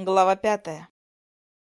Глава пятая.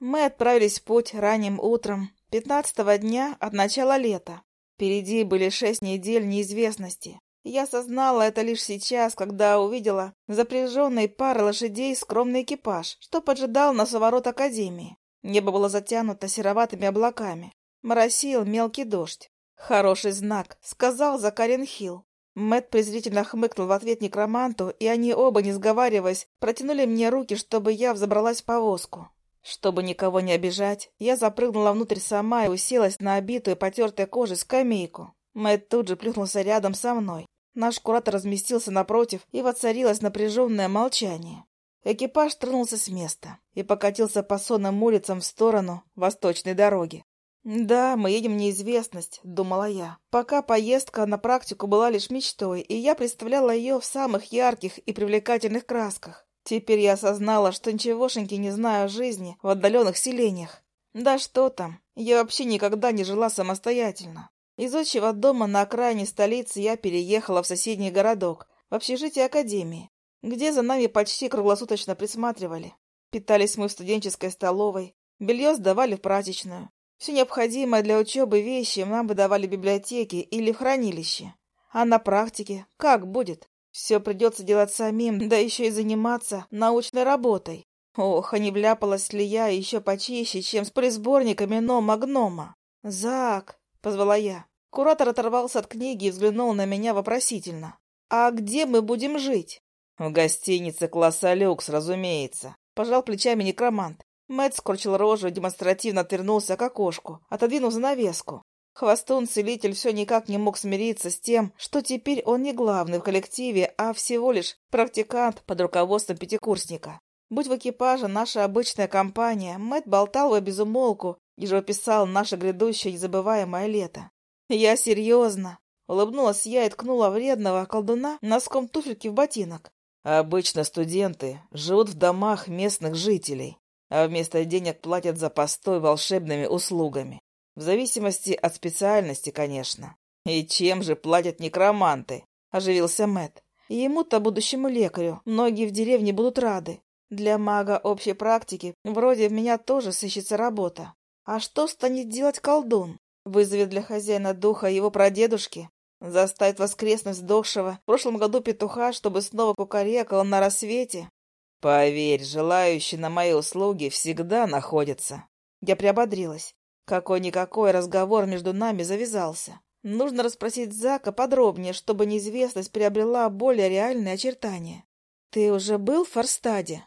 Мы отправились в путь ранним утром, пятнадцатого дня от начала лета. Впереди были шесть недель неизвестности. Я осознала это лишь сейчас, когда увидела запряженный парой лошадей скромный экипаж, что поджидал нас у ворот Академии. Небо было затянуто сероватыми облаками. Моросил мелкий дождь. «Хороший знак», — сказал Закарин Хилл. Мэт презрительно хмыкнул в ответ некроманту, и они оба, не сговариваясь, протянули мне руки, чтобы я взобралась в повозку. Чтобы никого не обижать, я запрыгнула внутрь сама и уселась на обитую потертой кожей скамейку. Мэт тут же плюхнулся рядом со мной. Наш куратор разместился напротив, и воцарилось напряженное молчание. Экипаж тронулся с места и покатился по сонным улицам в сторону восточной дороги. «Да, мы едем в неизвестность», — думала я. Пока поездка на практику была лишь мечтой, и я представляла ее в самых ярких и привлекательных красках. Теперь я осознала, что ничегошеньки не знаю о жизни в отдаленных селениях. Да что там, я вообще никогда не жила самостоятельно. Из отчего дома на окраине столицы я переехала в соседний городок, в общежитие академии, где за нами почти круглосуточно присматривали. Питались мы в студенческой столовой, белье сдавали в прачечную, все необходимое для учебы вещи нам выдавали в библиотеке или в хранилище. А на практике как будет? Все придется делать самим, да еще и заниматься научной работой. Ох, а не вляпалась ли я еще почище, чем с присборниками Нома-гнома? «Зак!» — позвала я. Куратор оторвался от книги и взглянул на меня вопросительно. «А где мы будем жить?» «В гостинице класса люкс, разумеется», — пожал плечами некромант. Мэтт скорчил рожу и демонстративно отвернулся к окошку, отодвинув занавеску. Хвостун-целитель все никак не мог смириться с тем, что теперь он не главный в коллективе, а всего лишь практикант под руководством пятикурсника. Будь в экипаже наша обычная компания, Мэтт болтал бы без умолку и же описал наше грядущее незабываемое лето. «Я серьезно!» — улыбнулась я и ткнула вредного колдуна носком туфельки в ботинок. «Обычно студенты живут в домах местных жителей а вместо денег платят за постой волшебными услугами. В зависимости от специальности, конечно. И чем же платят некроманты? Оживился Мэт. Ему-то, будущему лекарю, многие в деревне будут рады. Для мага общей практики вроде меня тоже сыщется работа. А что станет делать колдун? Вызовет для хозяина духа его прадедушки? Заставит воскреснуть сдохшего в прошлом году петуха, чтобы снова кукарекал на рассвете? Поверь, желающие на мои услуги всегда находятся. Я приободрилась. Какой-никакой разговор между нами завязался. Нужно расспросить Зака подробнее, чтобы неизвестность приобрела более реальные очертания. Ты уже был в Форстаде?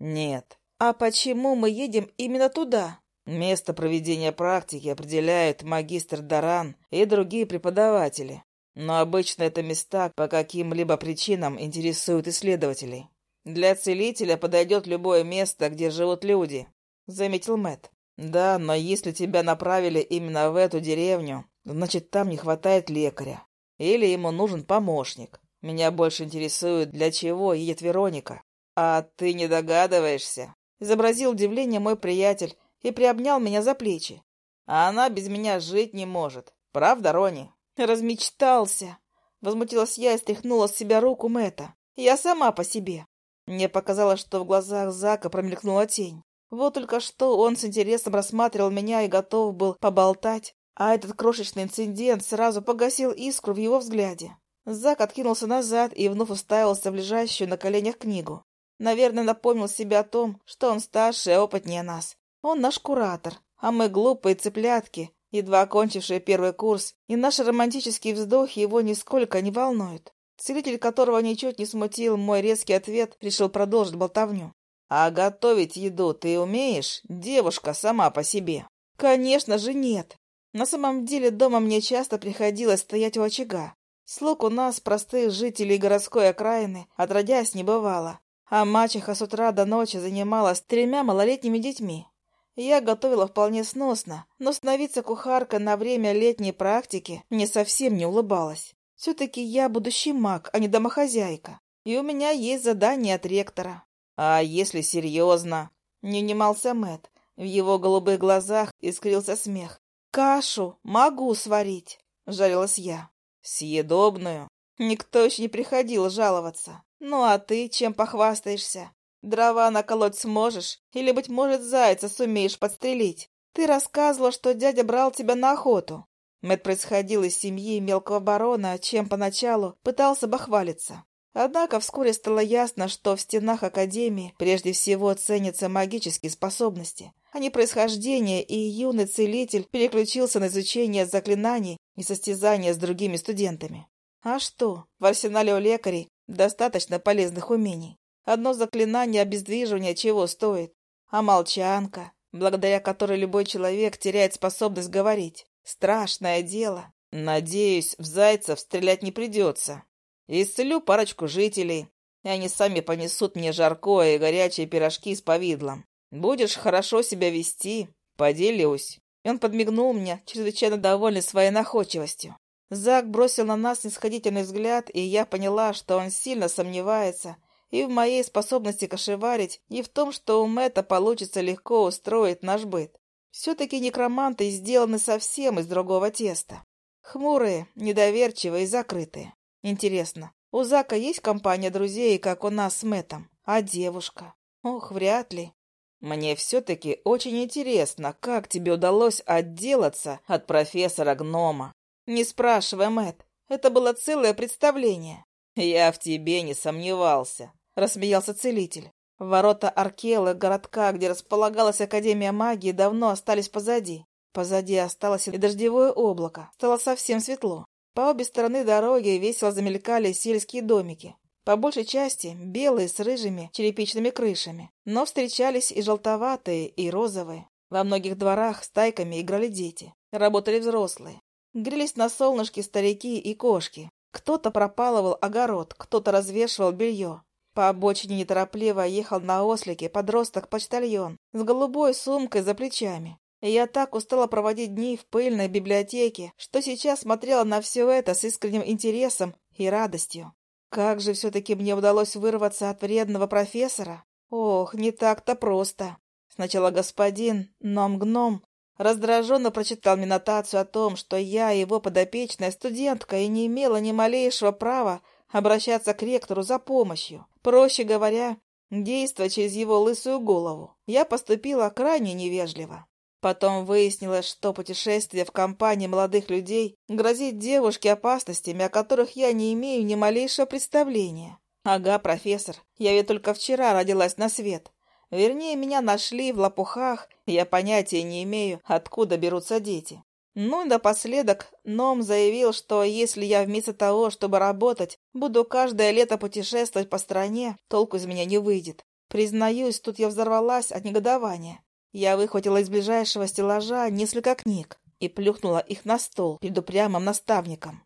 Нет. А почему мы едем именно туда? Место проведения практики определяют магистр Даран и другие преподаватели. Но обычно это места по каким-либо причинам интересуют исследователей. Для целителя подойдет любое место, где живут люди, заметил Мэт. Да, но если тебя направили именно в эту деревню, значит, там не хватает лекаря. Или ему нужен помощник. Меня больше интересует, для чего едет Вероника. А ты не догадываешься? Изобразил удивление мой приятель и приобнял меня за плечи. А она без меня жить не может. Правда, Рони? Размечтался. Возмутилась я и стряхнула с себя руку Мэта. Я сама по себе. Мне показалось, что в глазах Зака промелькнула тень. Вот только что он с интересом рассматривал меня и готов был поболтать, а этот крошечный инцидент сразу погасил искру в его взгляде. Зак откинулся назад и вновь уставился в лежащую на коленях книгу. Наверное, напомнил себе о том, что он старше и опытнее нас. Он наш куратор, а мы глупые цыплятки, едва окончившие первый курс, и наши романтические вздохи его нисколько не волнуют. Целитель, которого ничуть не смутил мой резкий ответ, решил продолжить болтовню. «А готовить еду ты умеешь, девушка сама по себе?» «Конечно же нет. На самом деле дома мне часто приходилось стоять у очага. Слуг у нас, простых жителей городской окраины, отродясь не бывало. А мачеха с утра до ночи занималась тремя малолетними детьми. Я готовила вполне сносно, но становиться кухаркой на время летней практики мне совсем не улыбалась. Все-таки я будущий маг, а не домохозяйка. И у меня есть задание от ректора. А если серьезно? Не унимался Мэт. В его голубых глазах искрился смех. Кашу могу сварить, жалилась я. Съедобную? Никто еще не приходил жаловаться. Ну а ты чем похвастаешься? Дрова наколоть сможешь? Или, быть может, зайца сумеешь подстрелить? Ты рассказывала, что дядя брал тебя на охоту. Мэт происходил из семьи мелкого барона, чем поначалу пытался бахвалиться. Однако вскоре стало ясно, что в стенах Академии прежде всего ценятся магические способности, а не происхождение, и юный целитель переключился на изучение заклинаний и состязания с другими студентами. А что, в арсенале у лекарей достаточно полезных умений. Одно заклинание обездвиживания чего стоит, а молчанка, благодаря которой любой человек теряет способность говорить. Страшное дело. Надеюсь, в зайцев стрелять не придется, Исцелю парочку жителей, и они сами понесут мне жаркое и горячие пирожки с повидлом. Будешь хорошо себя вести, поделюсь». И он подмигнул мне, чрезвычайно довольный своей находчивостью. Зак бросил на нас нисходительный взгляд, и я поняла, что он сильно сомневается и в моей способности кошеварить, и в том, что у Мэтта получится легко устроить наш быт. Все-таки некроманты сделаны совсем из другого теста. Хмурые, недоверчивые и закрытые. Интересно, у Зака есть компания друзей, как у нас с Мэтом? А девушка? Ох, вряд ли. Мне все-таки очень интересно, как тебе удалось отделаться от профессора Гнома. Не спрашивай, Мэт. Это было целое представление. Я в тебе не сомневался, рассмеялся целитель. Ворота Аркелы, городка, где располагалась Академия магии, давно остались позади. Позади осталось и дождевое облако. Стало совсем светло. По обе стороны дороги весело замелькали сельские домики. По большей части белые с рыжими черепичными крышами, но встречались и желтоватые, и розовые. Во многих дворах стайками играли дети, работали взрослые. Грелись на солнышке старики и кошки. Кто-то пропалывал огород, кто-то развешивал белье. По обочине неторопливо ехал на ослике подросток-почтальон с голубой сумкой за плечами. Я так устала проводить дни в пыльной библиотеке, что сейчас смотрела на все это с искренним интересом и радостью. Как же все-таки мне удалось вырваться от вредного профессора? Ох, не так-то просто. Сначала господин Ном-Гном раздраженно прочитал мне нотацию о том, что я его подопечная студентка и не имела ни малейшего права обращаться к ректору за помощью. Проще говоря, действовать через его лысую голову. Я поступила крайне невежливо. Потом выяснилось, что путешествие в компании молодых людей грозит девушке опасностями, о которых я не имею ни малейшего представления. Ага, профессор, я ведь только вчера родилась на свет. Вернее, меня нашли в лопухах, я понятия не имею, откуда берутся дети. Ну и напоследок Ном заявил, что если я вместо того, чтобы работать, буду каждое лето путешествовать по стране, толку из меня не выйдет. Признаюсь, тут я взорвалась от негодования. Я выхватила из ближайшего стеллажа несколько книг и плюхнула их на стол перед упрямым наставником.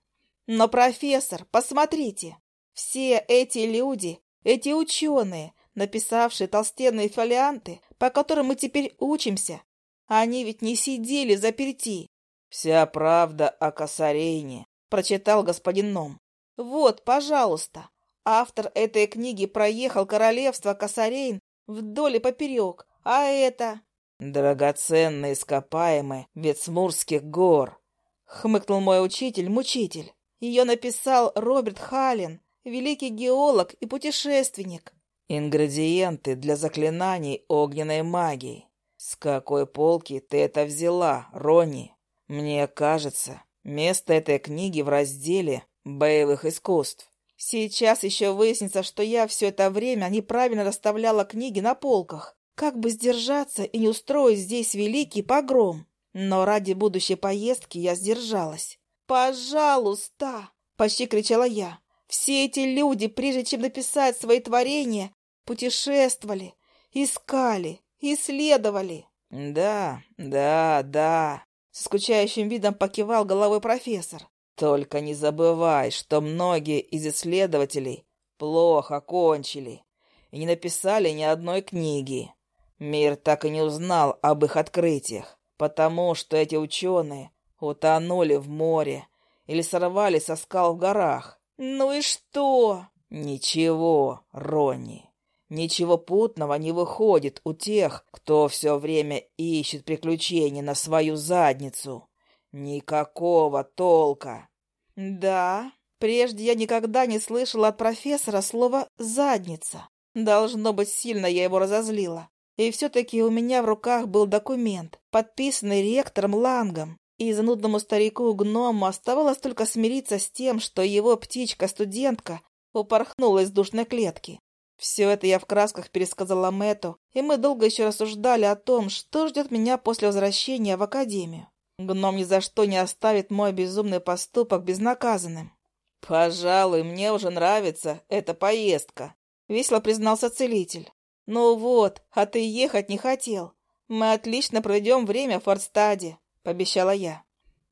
«Но, профессор, посмотрите! Все эти люди, эти ученые, написавшие толстенные фолианты, по которым мы теперь учимся, они ведь не сидели заперти!» «Вся правда о Косарейне», — прочитал господин Ном. «Вот, пожалуйста, автор этой книги проехал королевство Косарейн вдоль и поперек, а это...» «Драгоценные ископаемые Ветсмурских гор», — хмыкнул мой учитель-мучитель. Ее написал Роберт Халлен, великий геолог и путешественник. «Ингредиенты для заклинаний огненной магии. С какой полки ты это взяла, Ронни? Мне кажется, место этой книги в разделе боевых искусств». Сейчас еще выяснится, что я все это время неправильно расставляла книги на полках. Как бы сдержаться и не устроить здесь великий погром? Но ради будущей поездки я сдержалась. «Пожалуйста!» — почти кричала я. «Все эти люди, прежде чем написать свои творения, путешествовали, искали, исследовали». «Да, да, да», — с скучающим видом покивал головой профессор. «Только не забывай, что многие из исследователей плохо кончили и не написали ни одной книги. Мир так и не узнал об их открытиях, потому что эти ученые утонули в море или сорвали со скал в горах. Ну и что? Ничего, Ронни. Ничего путного не выходит у тех, кто все время ищет приключений на свою задницу. Никакого толка. Да, прежде я никогда не слышала от профессора слова «задница». Должно быть, сильно я его разозлила. И все-таки у меня в руках был документ, подписанный ректором Лангом. И занудному старику-гному оставалось только смириться с тем, что его птичка-студентка упорхнула из душной клетки. Все это я в красках пересказала Мэту, и мы долго еще рассуждали о том, что ждет меня после возвращения в академию. Гном ни за что не оставит мой безумный поступок безнаказанным. «Пожалуй, мне уже нравится эта поездка», — весело признался целитель. «Ну вот, а ты ехать не хотел. Мы отлично проведем время в Фордстаде», — пообещала я.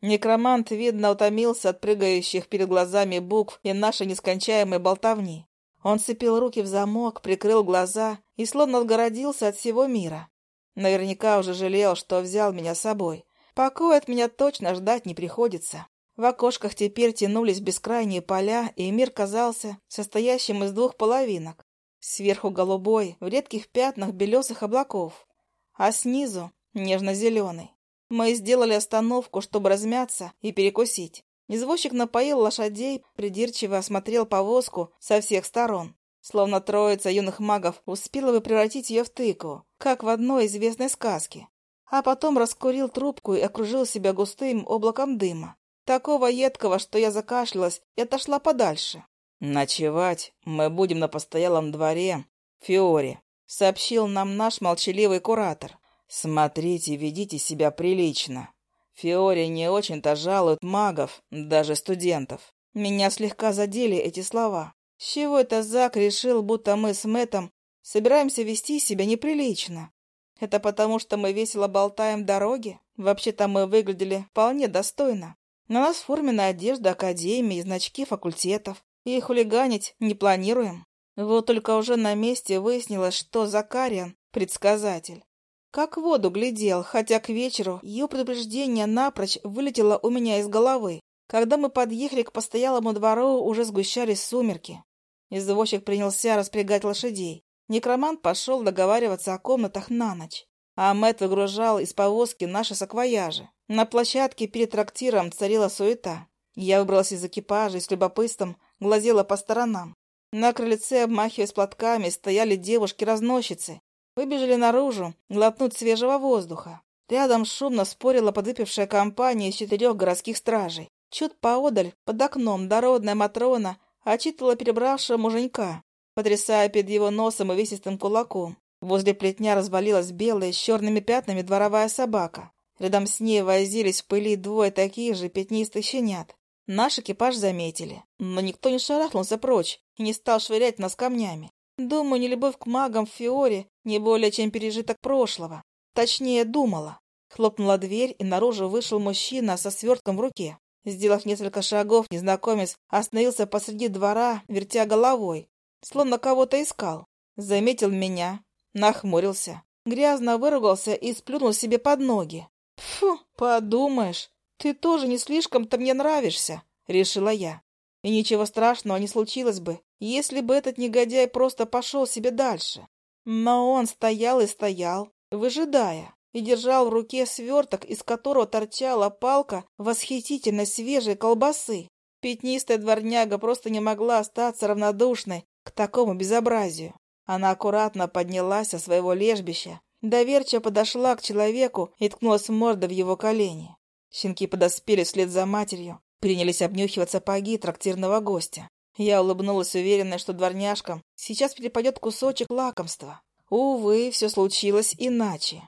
Некромант, видно, утомился от прыгающих перед глазами букв и нашей нескончаемой болтовни. Он сцепил руки в замок, прикрыл глаза и словно отгородился от всего мира. Наверняка уже жалел, что взял меня с собой. Покоя от меня точно ждать не приходится. В окошках теперь тянулись бескрайние поля, и мир казался состоящим из двух половинок. Сверху голубой, в редких пятнах белесых облаков, а снизу нежно-зеленый. Мы сделали остановку, чтобы размяться и перекусить. Извозчик напоил лошадей, придирчиво осмотрел повозку со всех сторон. Словно троица юных магов успела бы превратить ее в тыкву, как в одной известной сказке. А потом раскурил трубку и окружил себя густым облаком дыма. Такого едкого, что я закашлялась и отошла подальше. «Ночевать мы будем на постоялом дворе Фиоре», — сообщил нам наш молчаливый куратор. «Смотрите, ведите себя прилично. Фиори не очень-то жалуют магов, даже студентов. Меня слегка задели эти слова. С чего это Зак решил, будто мы с Мэтом собираемся вести себя неприлично? Это потому, что мы весело болтаем дороги? Вообще-то мы выглядели вполне достойно. На нас форменная одежда академии значки факультетов. И хулиганить не планируем. Вот только уже на месте выяснилось, что Закариан — предсказатель. Как в воду глядел, хотя к вечеру ее предупреждение напрочь вылетело у меня из головы. Когда мы подъехали к постоялому двору, уже сгущались сумерки. Извозчик принялся распрягать лошадей. Некромант пошел договариваться о комнатах на ночь. А Мэтт выгружал из повозки наши саквояжи. На площадке перед трактиром царила суета. Я выбралась из экипажа и с любопытством глазела по сторонам. На крыльце, обмахиваясь платками, стояли девушки-разносчицы Выбежали наружу, глотнуть свежего воздуха. Рядом шумно спорила подвыпившая компания из четырех городских стражей. Чуть поодаль, под окном, дородная Матрона отчитывала перебравшего муженька, потрясая перед его носом увесистым кулаком. Возле плетня развалилась белая с черными пятнами дворовая собака. Рядом с ней возились в пыли двое таких же пятнистых щенят. Наш экипаж заметили, но никто не шарахнулся прочь и не стал швырять нас камнями. Думаю, нелюбовь к магам в Фиоре не более чем пережиток прошлого. Точнее, думала. Хлопнула дверь, и наружу вышел мужчина со свертком в руке. Сделав несколько шагов, незнакомец остановился посреди двора, вертя головой, словно кого-то искал. Заметил меня, нахмурился, грязно выругался и сплюнул себе под ноги. «Фу, подумаешь, ты тоже не слишком-то мне нравишься», — решила я. И ничего страшного не случилось бы, если бы этот негодяй просто пошел себе дальше. Но он стоял и стоял, выжидая, и держал в руке сверток, из которого торчала палка восхитительно свежей колбасы. Пятнистая дворняга просто не могла остаться равнодушной к такому безобразию. Она аккуратно поднялась со своего лежбища, доверчиво подошла к человеку и ткнулась мордой в его колени. Щенки подоспели вслед за матерью, принялись обнюхивать сапоги трактирного гостя. Я улыбнулась, уверенная, что дворняжкам сейчас перепадет кусочек лакомства. Увы, все случилось иначе.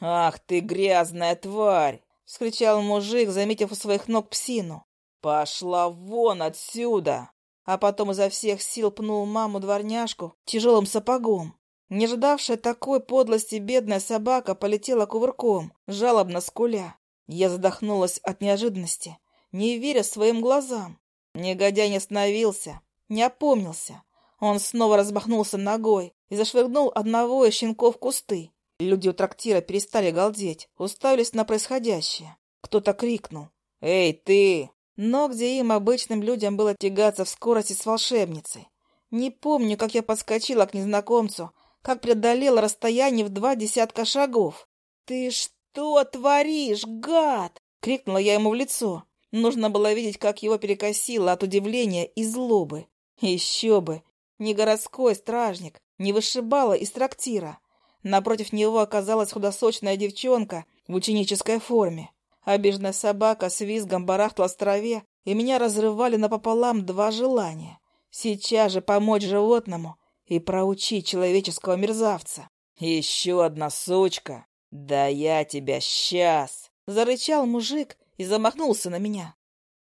«Ах ты, грязная тварь!» — вскричал мужик, заметив у своих ног псину. «Пошла вон отсюда!» А потом изо всех сил пнул маму-дворняжку тяжелым сапогом. Не ожидавшая такой подлости бедная собака полетела кувырком, жалобно скуля. Я задохнулась от неожиданности, не веря своим глазам. Негодяй не остановился, не опомнился. Он снова разбахнулся ногой и зашвырнул одного из щенков в кусты. Люди у трактира перестали галдеть, уставились на происходящее. Кто-то крикнул. «Эй, ты!» Но где им, обычным людям, было тягаться в скорости с волшебницей? Не помню, как я подскочила к незнакомцу, как преодолела расстояние в два десятка шагов. «Ты что творишь, гад?» — крикнула я ему в лицо. Нужно было видеть, как его перекосило от удивления и злобы. Еще бы! Не городской стражник, не вышибало из трактира. Напротив него оказалась худосочная девчонка в ученической форме. Обиженная собака с визгом барахтала в траве, и меня разрывали напополам два желания. Сейчас же помочь животному и проучить человеческого мерзавца. «Еще одна сучка! Да я тебя сейчас!» Зарычал мужик и замахнулся на меня.